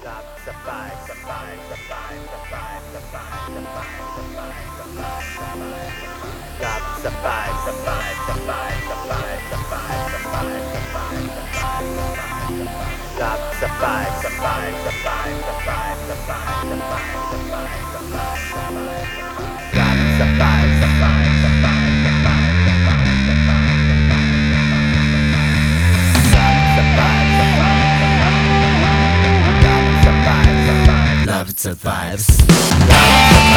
Stop. Survive. Survive. Survive. Survive. Survive. Survive. Survive. Survive. Stop. Survive. Survive. Survive. survive, survive, survive, survive, survive, survive. pizza vibes.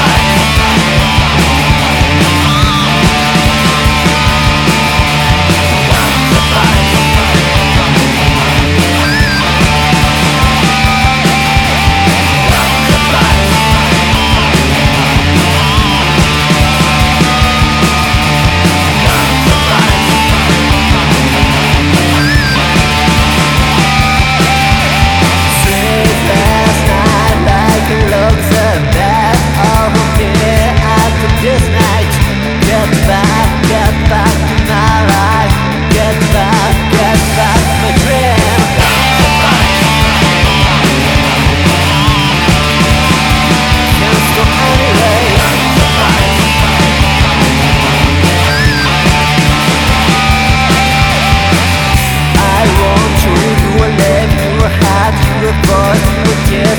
Yeah.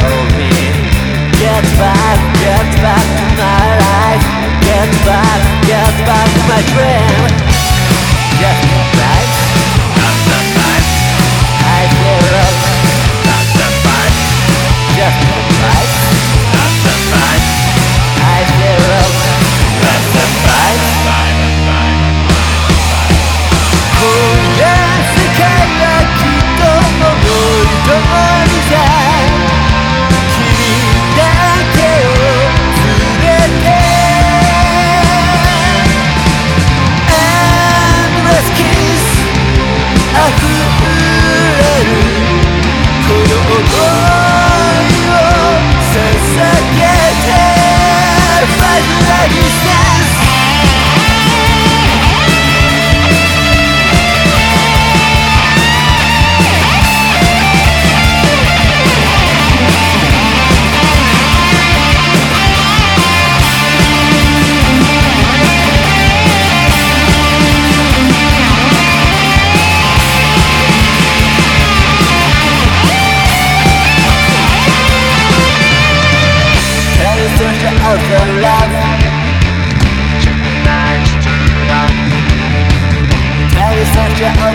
hold me. Get back, get back to my life. Get back, get back to my dream.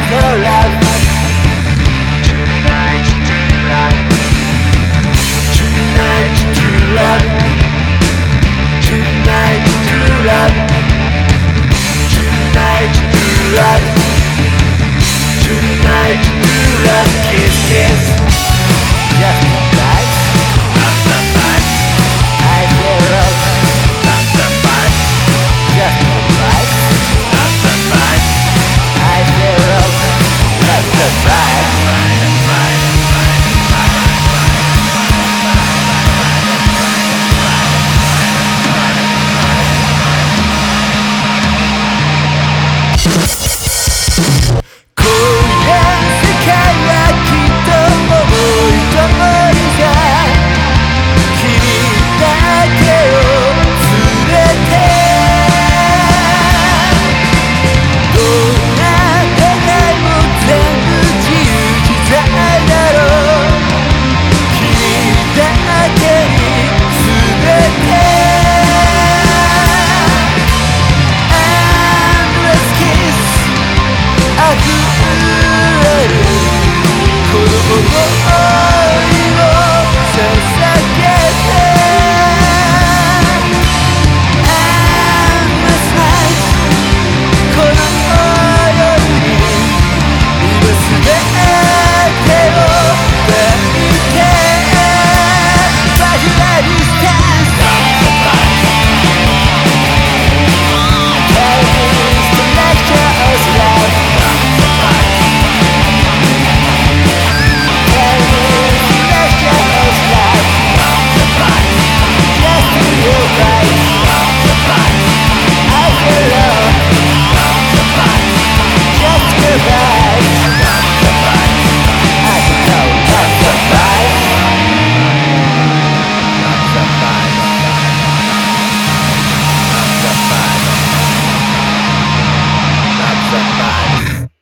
the.